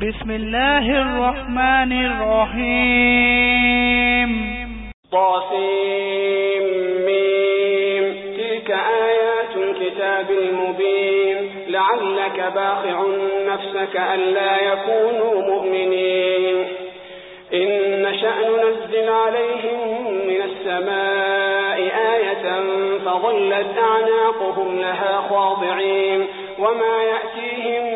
بسم الله الرحمن الرحيم طاسيم ميم. تلك آيات الكتاب المبين. لعلك باخع نفسك ألا يكونوا مؤمنين. إن نشأ ننزل عليهم من السماء آية فظلت أعناقهم لها خاضعين. وما يأتيهم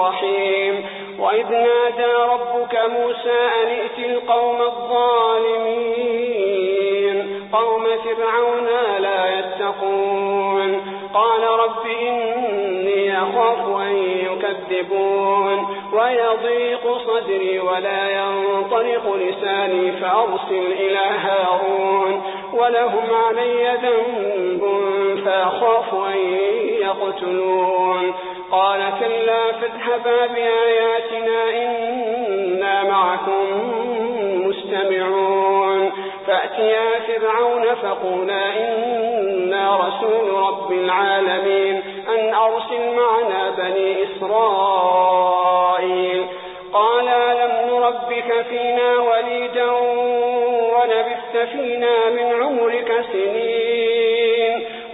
الرحيم. وإذ نادى ربك موسى أن ائت القوم الظالمين. قوم فرعون لا يتقون. قال رب إني أخاف أن يكذبون. ويضيق صدري ولا ينطلق لساني فأرسل إلى هارون. ولهم علي ذنب فأخاف أن يقتلون. قال كلا فاذهبا بآياتنا إنا معكم مستمعون. فأتيا فرعون فقولا إنا رسول رب العالمين أن أرسل معنا بني إسرائيل. قال لم نربك فينا وليدا ولبثت فينا من عمرك سنين.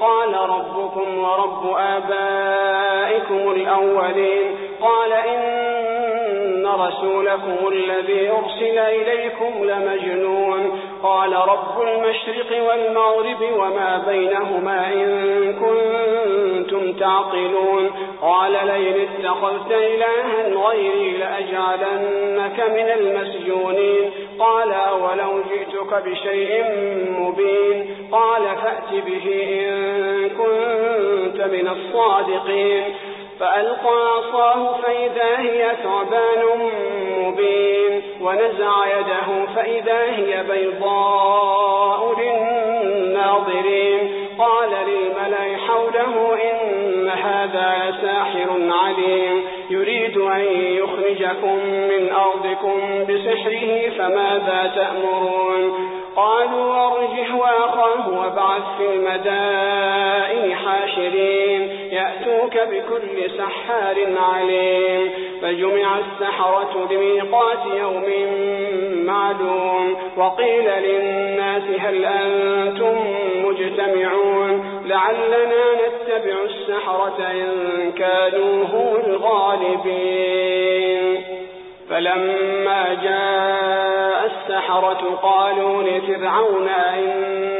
قال ربكم ورب آبائكم الأولين. قال إن رسولكم الذي أرسل إليكم لمجنون. قال رب المشرق والمغرب وما بينهما إن كنتم تعقلون. قال لئن اتخذت إلها غيري لأجعلنك من المسجونين. قال ولو جئتك بشيء مبين. قال فأت به إن كنت من الصادقين. فألقى عصاه فإذا هي ثعبان مبين ونزع يده فإذا هي بيضاء للناظرين. قال للملأ حوله إن هذا ساحر عليم يريد أن يخرجكم من أرضكم بسحره فماذا تأمرون؟ قالوا وأخاه وابعث في المدائن حاشرين يأتوك بكل سحار عليم. فجمع السحرة لميقات يوم معلوم وقيل للناس هل أنتم مجتمعون؟ لعلنا نتبع السحرة إن كانوا هم الغالبين. فلما جاء السحرة قالوا لفرعون إن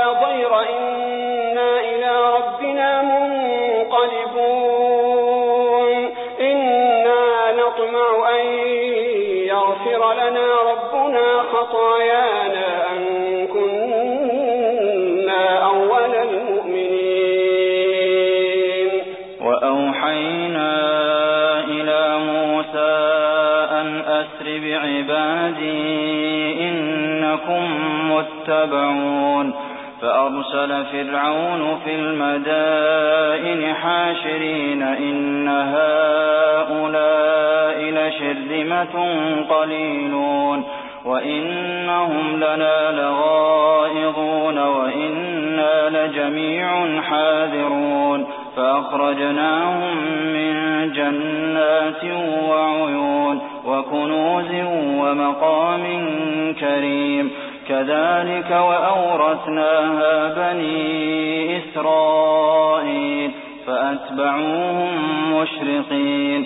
خطايانا أن كنا أول المؤمنين. وأوحينا إلى موسى أن أسر بعبادي إنكم متبعون. فأرسل فرعون في المدائن حاشرين إن هؤلاء لشرذمة قليلون. وإنهم لنا لغائظون وإنا لجميع حاذرون فأخرجناهم من جنات وعيون وكنوز ومقام كريم كذلك وأورثناها بني إسرائيل فأتبعوهم مشرقين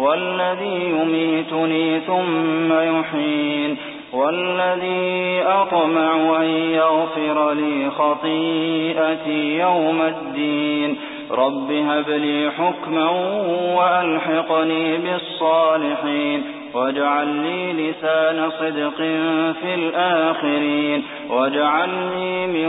والذي يميتني ثم يحين والذي أطمع أن يغفر لي خطيئتي يوم الدين. رب هب لي حكما وألحقني بالصالحين واجعل لي لسان صدق في الآخرين واجعلني من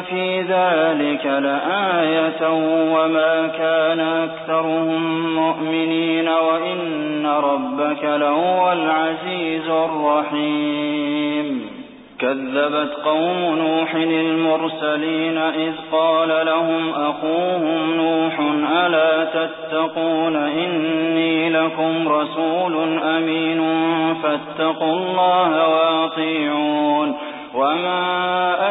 في ذلك لآية وما كان أكثرهم مؤمنين وإن ربك لهو العزيز الرحيم. كذبت قوم نوح المرسلين إذ قال لهم أخوهم نوح ألا تتقون إني لكم رسول أمين فاتقوا الله وأطيعون. وما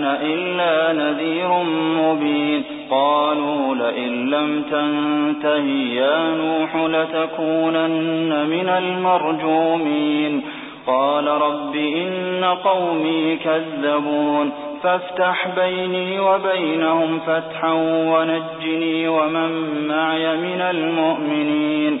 أنا إلا نذير مبين. قالوا لئن لم تنته يا نوح لتكونن من المرجومين. قال رب إن قومي كذبون. فافتح بيني وبينهم فتحا ونجني ومن معي من المؤمنين.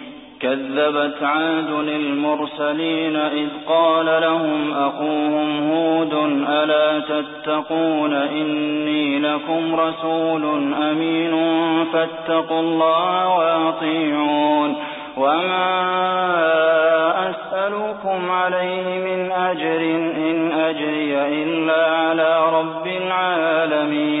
كذبت عاد المرسلين إذ قال لهم أخوهم هود ألا تتقون إني لكم رسول أمين فاتقوا الله وأطيعون وما أسألكم عليه من أجر إن أجري إلا على رب العالمين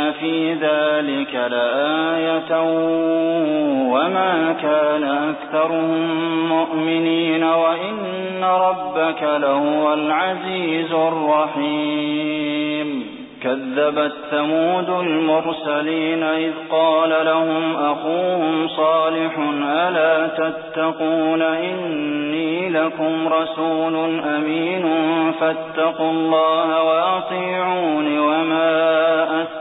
إن في ذلك لآية وما كان أكثرهم مؤمنين وإن ربك لهو العزيز الرحيم كذبت ثمود المرسلين إذ قال لهم أخوهم صالح ألا تتقون إني لكم رسول أمين فاتقوا الله وأطيعون وما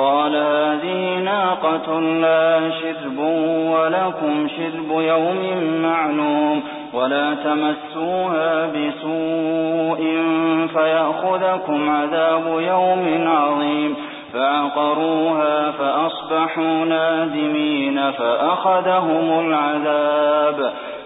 قال هذه ناقة لا شرب ولكم شرب يوم معلوم ولا تمسوها بسوء فيأخذكم عذاب يوم عظيم فعقروها فأصبحوا نادمين فأخذهم العذاب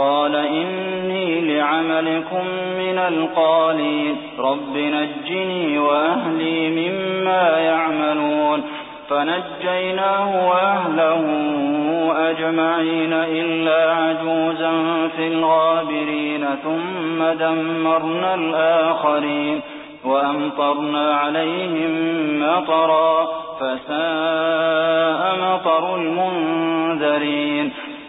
قال إني لعملكم من القالين رب نجني وأهلي مما يعملون. فنجيناه وأهله أجمعين إلا عجوزا في الغابرين. ثم دمرنا الآخرين وأمطرنا عليهم مطرا. فساء مطر المنذرين.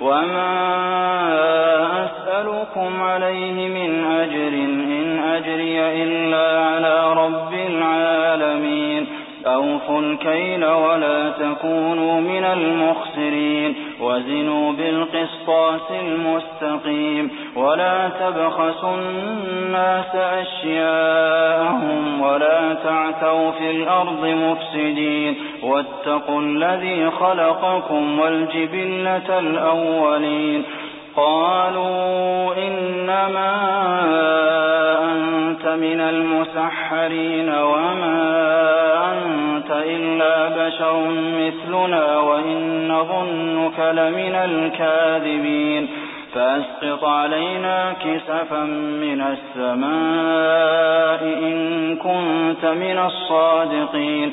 وما أسألكم عليه من أجر إن أجري إلا الكيل ولا تكونوا من المخسرين. وزنوا بالقسطاس المستقيم. ولا تبخسوا الناس أشياءهم ولا تعثوا في الأرض مفسدين. واتقوا الذي خلقكم والجبلة الأولين. قالوا إنما أنت من المسحرين وما أنت إلا بشر مثلنا وإن نظنك لمن الكاذبين فأسقط علينا كسفا من السماء إن كنت من الصادقين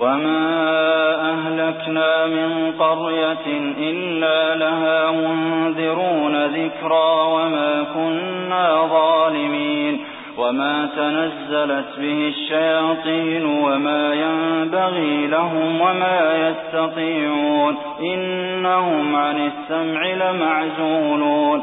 وما أهلكنا من قرية إلا لها منذرون ذكرى وما كنا ظالمين وما تنزلت به الشياطين وما ينبغي لهم وما يستطيعون إنهم عن السمع لمعزولون